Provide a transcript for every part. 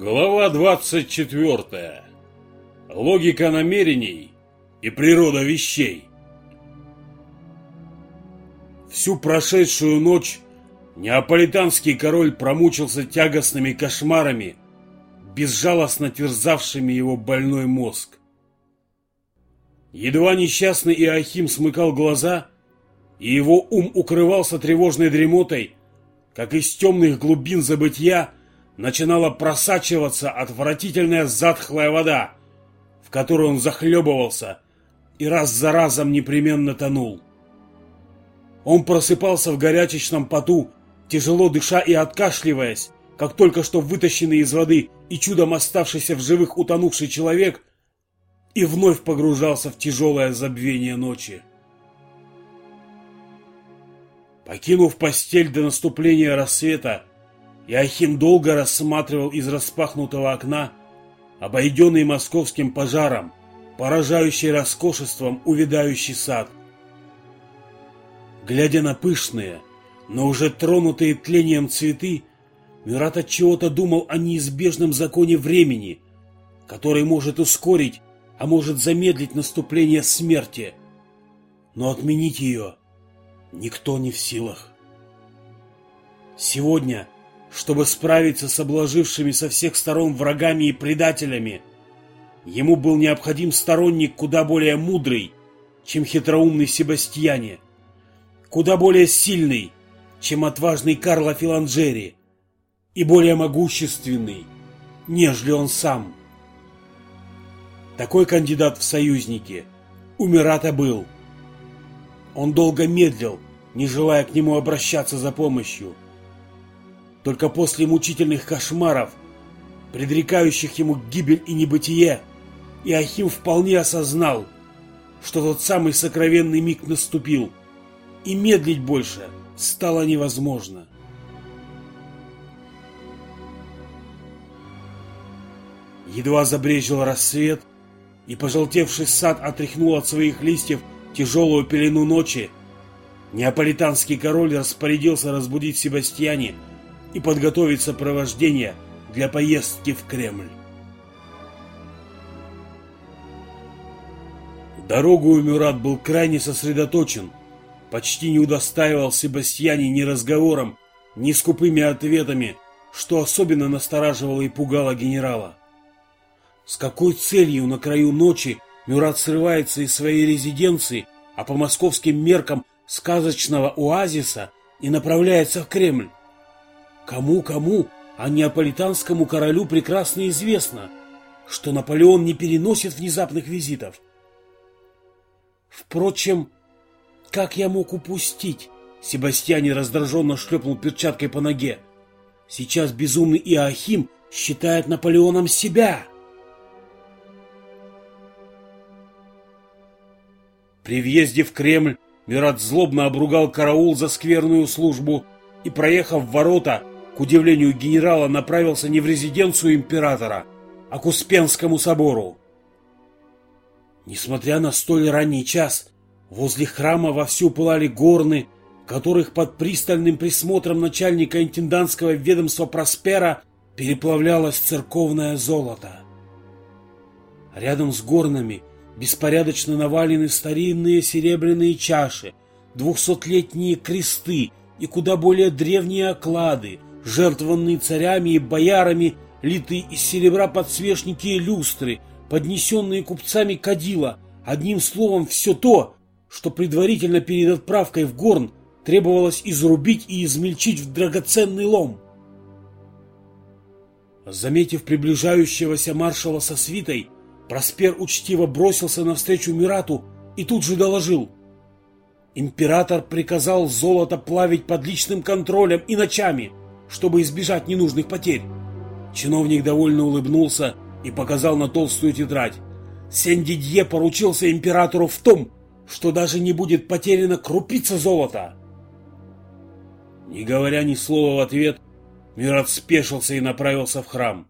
Глава 24. Логика намерений и природа вещей. Всю прошедшую ночь неаполитанский король промучился тягостными кошмарами, безжалостно терзавшими его больной мозг. Едва несчастный Иохим смыкал глаза, и его ум укрывался тревожной дремотой, как из темных глубин забытья начинала просачиваться отвратительная затхлая вода, в которой он захлебывался и раз за разом непременно тонул. Он просыпался в горячечном поту, тяжело дыша и откашливаясь, как только что вытащенный из воды и чудом оставшийся в живых утонувший человек, и вновь погружался в тяжелое забвение ночи. Покинув постель до наступления рассвета, Иохим долго рассматривал из распахнутого окна обойденный московским пожаром, поражающий роскошеством увядающий сад. Глядя на пышные, но уже тронутые тлением цветы, Мират от чего-то думал о неизбежном законе времени, который может ускорить, а может замедлить наступление смерти. Но отменить ее никто не в силах. Сегодня – чтобы справиться с обложившими со всех сторон врагами и предателями. Ему был необходим сторонник куда более мудрый, чем хитроумный Себастьяне, куда более сильный, чем отважный Карло Филанджери, и более могущественный, нежели он сам. Такой кандидат в союзники у Мирата был. Он долго медлил, не желая к нему обращаться за помощью. Только после мучительных кошмаров, предрекающих ему гибель и небытие, Иохим вполне осознал, что тот самый сокровенный миг наступил, и медлить больше стало невозможно. Едва забрежил рассвет, и пожелтевший сад отряхнул от своих листьев тяжелую пелену ночи, неаполитанский король распорядился разбудить Себастьяне и подготовить сопровождение для поездки в Кремль. Дорогу Мюрат был крайне сосредоточен, почти не удостаивал Себастьяне ни разговором, ни скупыми ответами, что особенно настораживало и пугало генерала. С какой целью на краю ночи Мюрат срывается из своей резиденции, а по московским меркам сказочного оазиса и направляется в Кремль? Кому-кому, а неаполитанскому королю прекрасно известно, что Наполеон не переносит внезапных визитов. Впрочем, как я мог упустить? Себастьяне раздраженно шлепнул перчаткой по ноге. Сейчас безумный Иоахим считает Наполеоном себя. При въезде в Кремль Мират злобно обругал караул за скверную службу и, проехав ворота, к удивлению генерала, направился не в резиденцию императора, а к Успенскому собору. Несмотря на столь ранний час, возле храма вовсю пылали горны, которых под пристальным присмотром начальника интендантского ведомства Проспера переплавлялось церковное золото. Рядом с горнами беспорядочно навалены старинные серебряные чаши, двухсотлетние кресты и куда более древние оклады, жертвованные царями и боярами, литые из серебра подсвечники и люстры, поднесенные купцами кадила, одним словом, все то, что предварительно перед отправкой в Горн требовалось изрубить и измельчить в драгоценный лом. Заметив приближающегося маршала со свитой, Проспер учтиво бросился навстречу Мирату и тут же доложил. Император приказал золото плавить под личным контролем и ночами – чтобы избежать ненужных потерь. Чиновник довольно улыбнулся и показал на толстую тетрадь. Сен-Дидье поручился императору в том, что даже не будет потеряна крупица золота. Не говоря ни слова в ответ, Мират спешился и направился в храм.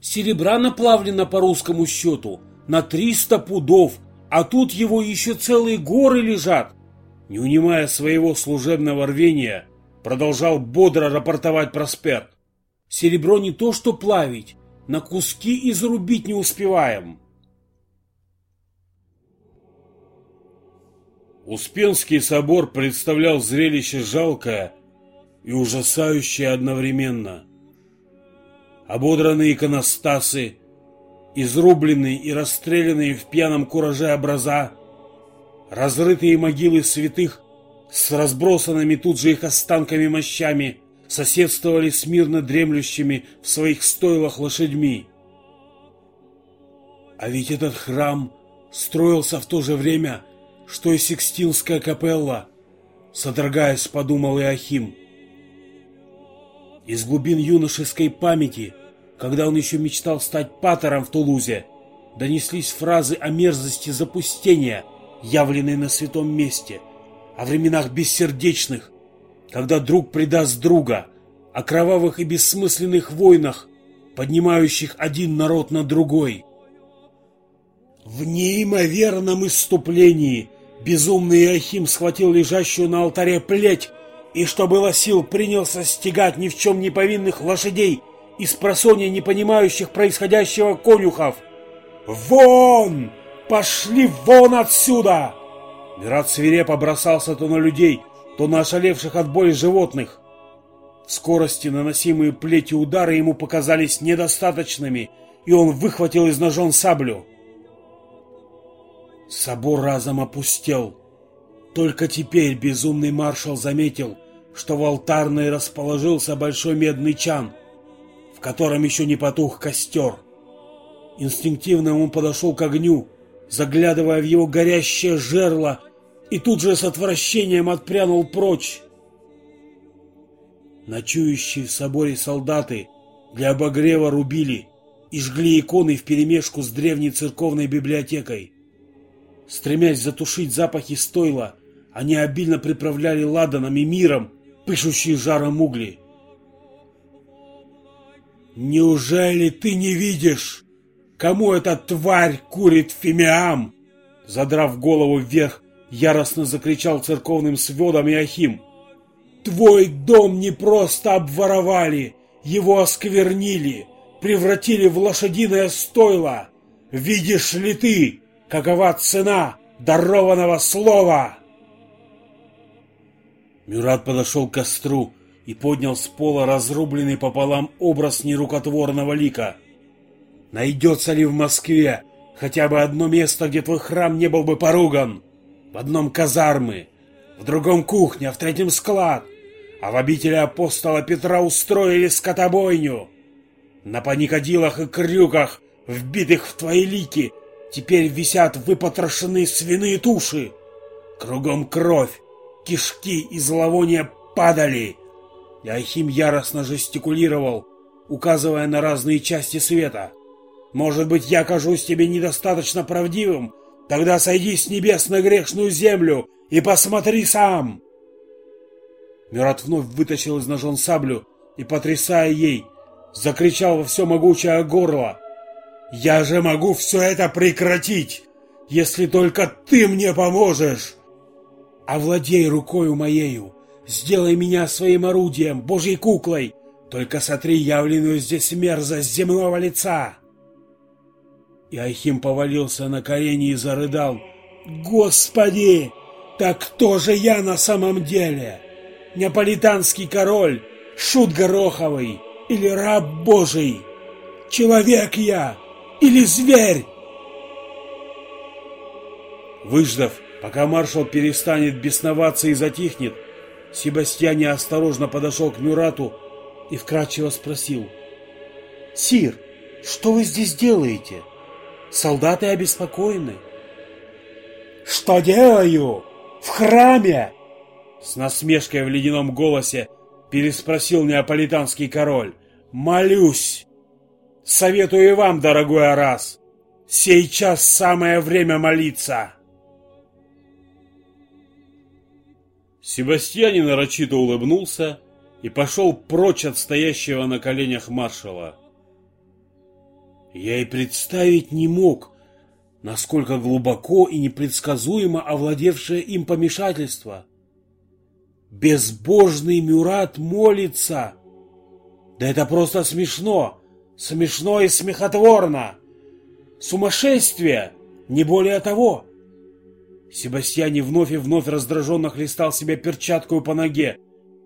Серебра наплавлено по русскому счету на триста пудов, а тут его еще целые горы лежат. Не унимая своего служебного рвения, Продолжал бодро рапортовать Проспер. Серебро не то что плавить, на куски изрубить не успеваем. Успенский собор представлял зрелище жалкое и ужасающее одновременно. Ободранные иконостасы, изрубленные и расстрелянные в пьяном кураже образа, разрытые могилы святых с разбросанными тут же их останками мощами соседствовали с мирно дремлющими в своих стойлах лошадьми. А ведь этот храм строился в то же время, что и Сикстинская капелла, содрогаясь, подумал Иохим. Из глубин юношеской памяти, когда он еще мечтал стать патором в Тулузе, донеслись фразы о мерзости запустения, явленной на святом месте, о временах бессердечных, когда друг предаст друга, о кровавых и бессмысленных войнах, поднимающих один народ на другой. В неимоверном иступлении – Безумный Иохим схватил лежащую на алтаре плеть и, что было сил, принялся стегать ни в чем не повинных лошадей из просонья не понимающих происходящего конюхов. «Вон! Пошли вон отсюда!» Мират свирепо бросался то на людей, то на ошалевших от боли животных. Скорости наносимые плетью удары ему показались недостаточными, и он выхватил из ножон саблю. Собор разом опустел. Только теперь безумный маршал заметил, что в алтарной расположился большой медный чан, в котором еще не потух костер. Инстинктивно он подошел к огню, заглядывая в его горящее жерло, и тут же с отвращением отпрянул прочь. Ночующие в соборе солдаты для обогрева рубили и жгли иконы вперемешку с древней церковной библиотекой. Стремясь затушить запахи стойла, они обильно приправляли ладаном и миром, пышущие жаром угли. «Неужели ты не видишь, кому эта тварь курит фимиам?» Задрав голову вверх, яростно закричал церковным сводом Иохим. «Твой дом не просто обворовали, его осквернили, превратили в лошадиное стойло. Видишь ли ты, Какова цена дарованного слова?» Мюрат подошел к костру и поднял с пола разрубленный пополам образ нерукотворного лика. «Найдется ли в Москве хотя бы одно место, где твой храм не был бы поруган? В одном казармы, в другом кухня, в третьем склад, а в обители апостола Петра устроили скотобойню. На паникодилах и крюках, вбитых в твои лики, Теперь висят выпотрошенные свиные туши. Кругом кровь, кишки и зловония падали. Яхим яростно жестикулировал, указывая на разные части света. «Может быть, я кажусь тебе недостаточно правдивым? Тогда сойди с небес на грешную землю и посмотри сам!» Мират вновь вытащил из ножон саблю и, потрясая ей, закричал во все могучее горло. Я же могу все это прекратить, если только ты мне поможешь. Овладей рукою моею, сделай меня своим орудием, божьей куклой, только сотри явленную здесь мерзость земного лица. И Айхим повалился на колени и зарыдал. Господи, так кто же я на самом деле? Неаполитанский король, шут гороховый или раб божий? Человек я, или зверь!» Выждав, пока маршал перестанет бесноваться и затихнет, Себастьян неосторожно подошел к Мюрату и вкратчиво спросил. «Сир, что вы здесь делаете? Солдаты обеспокоены». «Что делаю? В храме?» С насмешкой в ледяном голосе переспросил неаполитанский король. «Молюсь!» Советую и вам, дорогой Арас, сейчас самое время молиться. Себастьянин нарочито улыбнулся и пошел прочь от стоящего на коленях маршала. Я и представить не мог, насколько глубоко и непредсказуемо овладевшее им помешательство. Безбожный Мюрат молится. Да это просто смешно Смешно и смехотворно. Сумасшествие, не более того. Себастьяне вновь и вновь раздраженно хлестал себя перчаткой по ноге.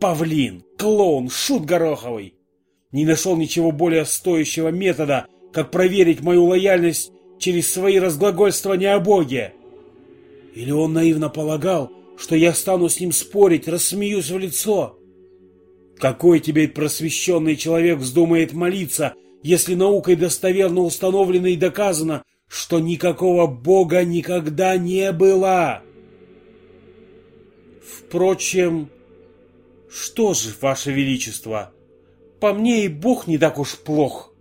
Павлин, клоун, шут гороховый. Не нашел ничего более стоящего метода, как проверить мою лояльность через свои разглагольствования о Боге. Или он наивно полагал, что я стану с ним спорить, рассмеюсь в лицо? Какой тебе просвещенный человек вздумает молиться, если наукой достоверно установлено и доказано, что никакого Бога никогда не было? Впрочем, что же, Ваше Величество, по мне и Бог не так уж плох.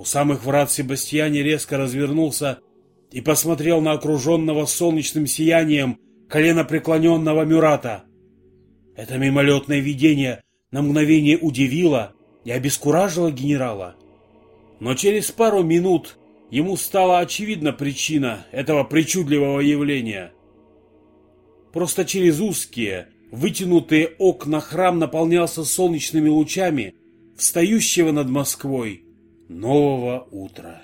У самых врат Себастьяне резко развернулся и посмотрел на окруженного солнечным сиянием коленопреклоненного Мюрата. Это мимолетное видение на мгновение удивило и обескуражило генерала. Но через пару минут ему стала очевидна причина этого причудливого явления. Просто через узкие, вытянутые окна храм наполнялся солнечными лучами встающего над Москвой нового утра.